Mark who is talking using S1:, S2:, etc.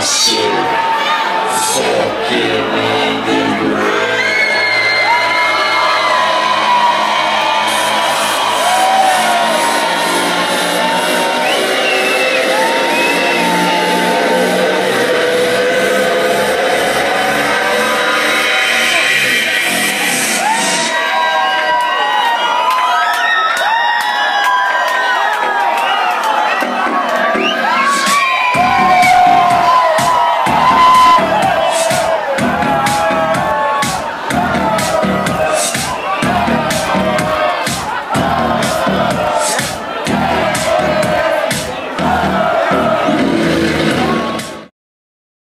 S1: Fucking